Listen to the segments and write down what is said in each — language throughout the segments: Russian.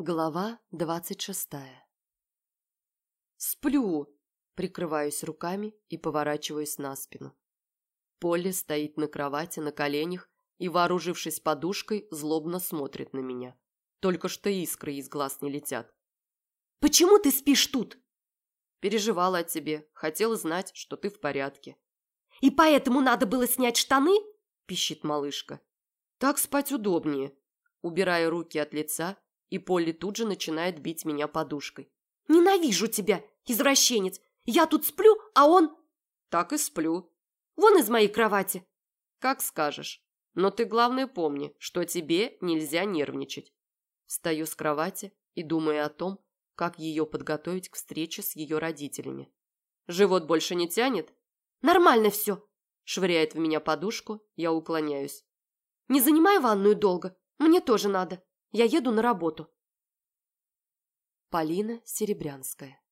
Глава двадцать шестая «Сплю!» Прикрываюсь руками и поворачиваюсь на спину. Полли стоит на кровати на коленях и, вооружившись подушкой, злобно смотрит на меня. Только что искры из глаз не летят. «Почему ты спишь тут?» «Переживала о тебе. Хотела знать, что ты в порядке». «И поэтому надо было снять штаны?» – пищит малышка. «Так спать удобнее». Убираю руки от лица, и Полли тут же начинает бить меня подушкой. «Ненавижу тебя, извращенец! Я тут сплю, а он...» «Так и сплю». «Вон из моей кровати». «Как скажешь. Но ты, главное, помни, что тебе нельзя нервничать». Встаю с кровати и думаю о том, как ее подготовить к встрече с ее родителями. «Живот больше не тянет?» «Нормально все», – швыряет в меня подушку, я уклоняюсь. «Не занимай ванную долго, мне тоже надо. Я еду на работу». Полина Серебрянская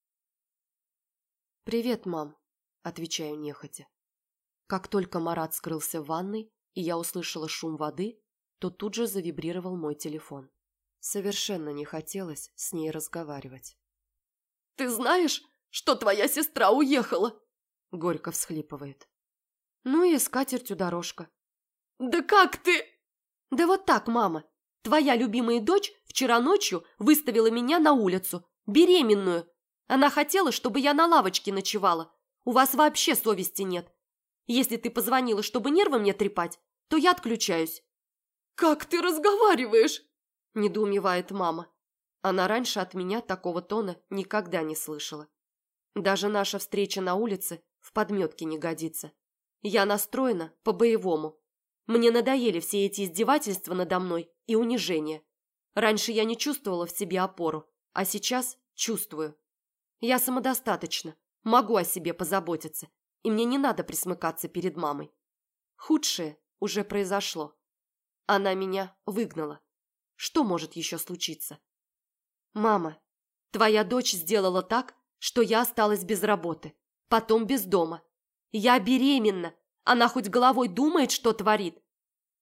«Привет, мам», – отвечаю нехотя. Как только Марат скрылся в ванной, и я услышала шум воды, то тут же завибрировал мой телефон. Совершенно не хотелось с ней разговаривать. «Ты знаешь, что твоя сестра уехала?» – горько всхлипывает. «Ну и с катертью дорожка». «Да как ты?» «Да вот так, мама. Твоя любимая дочь вчера ночью выставила меня на улицу, беременную. Она хотела, чтобы я на лавочке ночевала. У вас вообще совести нет. Если ты позвонила, чтобы нервы мне трепать, то я отключаюсь». «Как ты разговариваешь?» – недоумевает мама. Она раньше от меня такого тона никогда не слышала. Даже наша встреча на улице в подметке не годится. Я настроена по-боевому. Мне надоели все эти издевательства надо мной и унижение. Раньше я не чувствовала в себе опору, а сейчас чувствую. Я самодостаточна, могу о себе позаботиться, и мне не надо присмыкаться перед мамой. Худшее уже произошло. Она меня выгнала. Что может еще случиться? Мама, твоя дочь сделала так, что я осталась без работы, потом без дома. Я беременна, она хоть головой думает, что творит?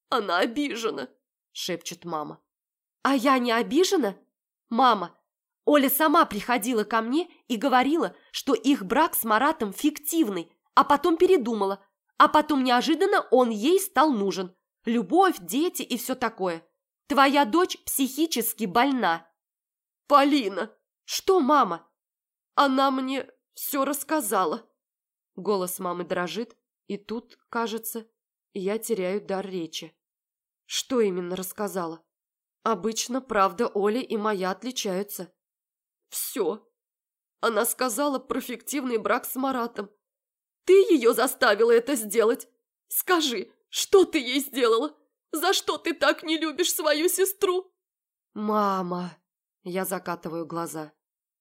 Она обижена, шепчет мама. А я не обижена? Мама, Оля сама приходила ко мне и говорила, что их брак с Маратом фиктивный, а потом передумала. А потом неожиданно он ей стал нужен. Любовь, дети и все такое. Твоя дочь психически больна. Полина! Что, мама? Она мне все рассказала. Голос мамы дрожит, и тут, кажется, я теряю дар речи. Что именно рассказала? Обычно правда Оли и моя отличаются. Все. Она сказала про фиктивный брак с Маратом. Ты ее заставила это сделать. Скажи, что ты ей сделала? За что ты так не любишь свою сестру? Мама. Я закатываю глаза.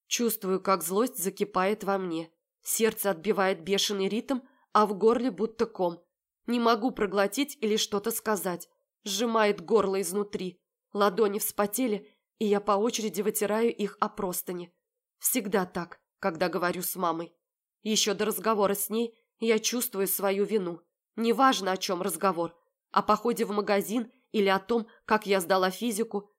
Чувствую, как злость закипает во мне. Сердце отбивает бешеный ритм, а в горле будто ком. Не могу проглотить или что-то сказать. Сжимает горло изнутри. Ладони вспотели, и я по очереди вытираю их о простыни. Всегда так, когда говорю с мамой. Еще до разговора с ней я чувствую свою вину. Неважно, о чем разговор. О походе в магазин или о том, как я сдала физику.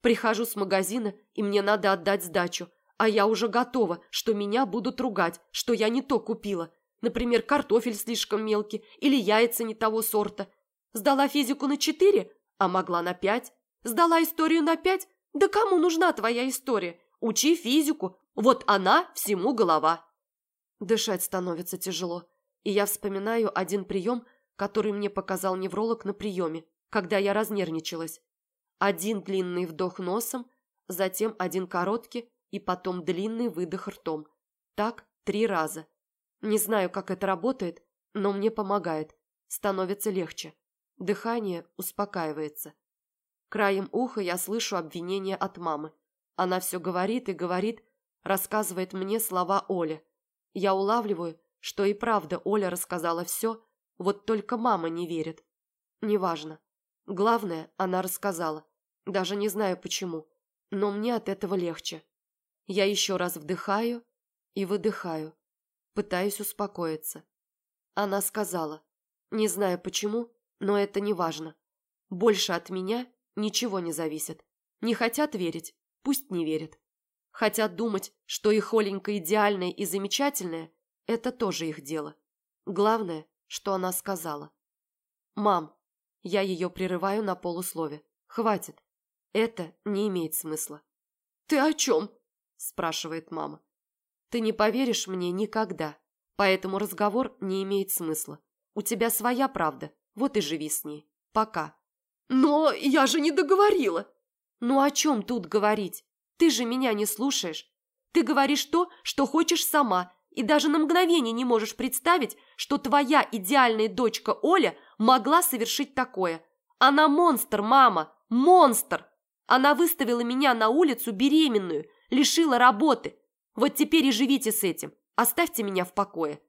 Прихожу с магазина, и мне надо отдать сдачу. А я уже готова, что меня будут ругать, что я не то купила. Например, картофель слишком мелкий или яйца не того сорта. Сдала физику на четыре, а могла на пять. Сдала историю на пять? Да кому нужна твоя история? Учи физику, вот она всему голова. Дышать становится тяжело, и я вспоминаю один прием, который мне показал невролог на приеме, когда я разнервничалась. Один длинный вдох носом, затем один короткий и потом длинный выдох ртом. Так три раза. Не знаю, как это работает, но мне помогает. Становится легче. Дыхание успокаивается. Краем уха я слышу обвинения от мамы. Она все говорит и говорит, рассказывает мне слова Оли. Я улавливаю, что и правда Оля рассказала все, вот только мама не верит. Неважно. Главное, она рассказала. Даже не знаю почему, но мне от этого легче. Я еще раз вдыхаю и выдыхаю. Пытаюсь успокоиться. Она сказала. Не знаю почему, но это не важно. Больше от меня ничего не зависит. Не хотят верить? пусть не верят. Хотят думать, что их Оленька идеальная и замечательная, это тоже их дело. Главное, что она сказала. «Мам, я ее прерываю на полуслове. Хватит. Это не имеет смысла». «Ты о чем?» – спрашивает мама. «Ты не поверишь мне никогда, поэтому разговор не имеет смысла. У тебя своя правда, вот и живи с ней. Пока». «Но я же не договорила!» «Ну о чем тут говорить? Ты же меня не слушаешь. Ты говоришь то, что хочешь сама, и даже на мгновение не можешь представить, что твоя идеальная дочка Оля могла совершить такое. Она монстр, мама, монстр! Она выставила меня на улицу беременную, лишила работы. Вот теперь и живите с этим. Оставьте меня в покое.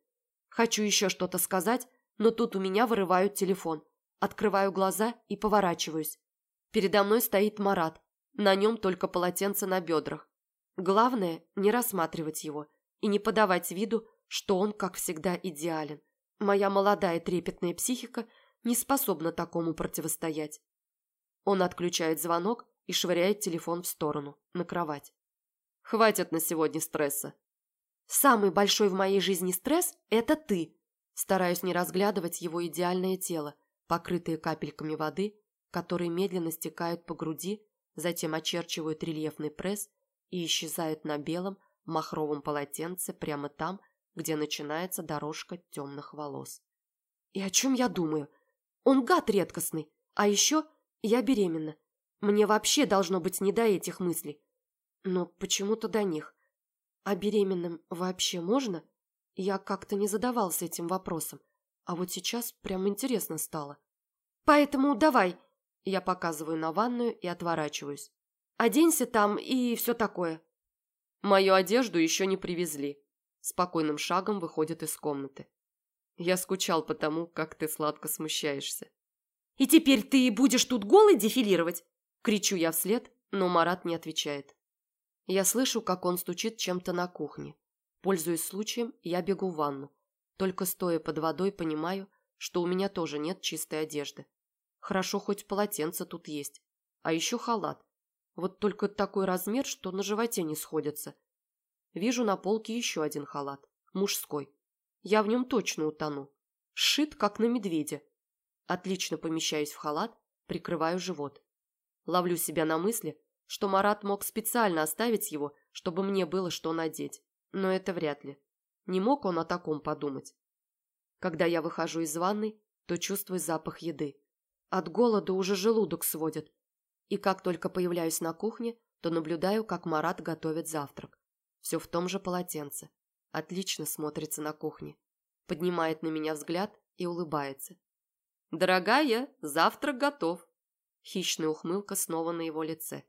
Хочу еще что-то сказать, но тут у меня вырывают телефон. Открываю глаза и поворачиваюсь. Передо мной стоит Марат. На нем только полотенце на бедрах. Главное – не рассматривать его и не подавать виду, что он, как всегда, идеален. Моя молодая трепетная психика не способна такому противостоять. Он отключает звонок и швыряет телефон в сторону, на кровать. Хватит на сегодня стресса. Самый большой в моей жизни стресс – это ты. Стараюсь не разглядывать его идеальное тело, покрытое капельками воды, которые медленно стекают по груди, затем очерчивают рельефный пресс и исчезают на белом махровом полотенце прямо там, где начинается дорожка темных волос. И о чем я думаю? Он гад редкостный, а еще я беременна. Мне вообще должно быть не до этих мыслей. Но почему-то до них. А беременным вообще можно? Я как-то не задавался этим вопросом. А вот сейчас прям интересно стало. Поэтому давай. Я показываю на ванную и отворачиваюсь. Оденься там и все такое. Мою одежду еще не привезли. Спокойным шагом выходит из комнаты. Я скучал по тому, как ты сладко смущаешься. «И теперь ты будешь тут голый дефилировать?» Кричу я вслед, но Марат не отвечает. Я слышу, как он стучит чем-то на кухне. Пользуясь случаем, я бегу в ванну. Только стоя под водой, понимаю, что у меня тоже нет чистой одежды. Хорошо, хоть полотенце тут есть. А еще халат. Вот только такой размер, что на животе не сходится. Вижу на полке еще один халат. Мужской. Я в нем точно утону. Сшит, как на медведя. Отлично помещаюсь в халат, прикрываю живот. Ловлю себя на мысли, что Марат мог специально оставить его, чтобы мне было что надеть. Но это вряд ли. Не мог он о таком подумать. Когда я выхожу из ванной, то чувствую запах еды. От голода уже желудок сводит. И как только появляюсь на кухне, то наблюдаю, как Марат готовит завтрак. Все в том же полотенце. Отлично смотрится на кухне. Поднимает на меня взгляд и улыбается. «Дорогая, завтрак готов!» Хищная ухмылка снова на его лице.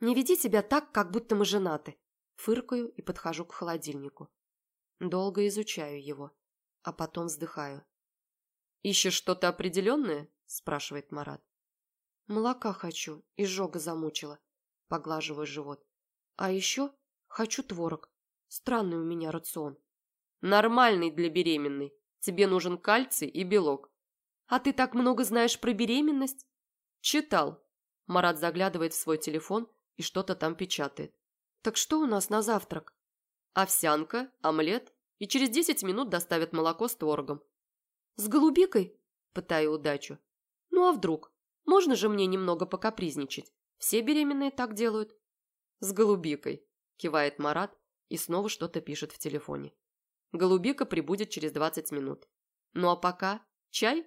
«Не веди себя так, как будто мы женаты!» Фыркаю и подхожу к холодильнику. Долго изучаю его, а потом вздыхаю. «Ищешь что-то определенное?» – спрашивает Марат. «Молока хочу, изжога замучила», – поглаживаю живот. «А еще хочу творог. Странный у меня рацион». «Нормальный для беременной. Тебе нужен кальций и белок». «А ты так много знаешь про беременность?» «Читал». Марат заглядывает в свой телефон и что-то там печатает. «Так что у нас на завтрак?» «Овсянка, омлет, и через десять минут доставят молоко с творогом». «С голубикой?» – пытаю удачу. «Ну а вдруг? Можно же мне немного покапризничать? Все беременные так делают». «С голубикой», – кивает Марат и снова что-то пишет в телефоне. Голубика прибудет через двадцать минут. Ну а пока чай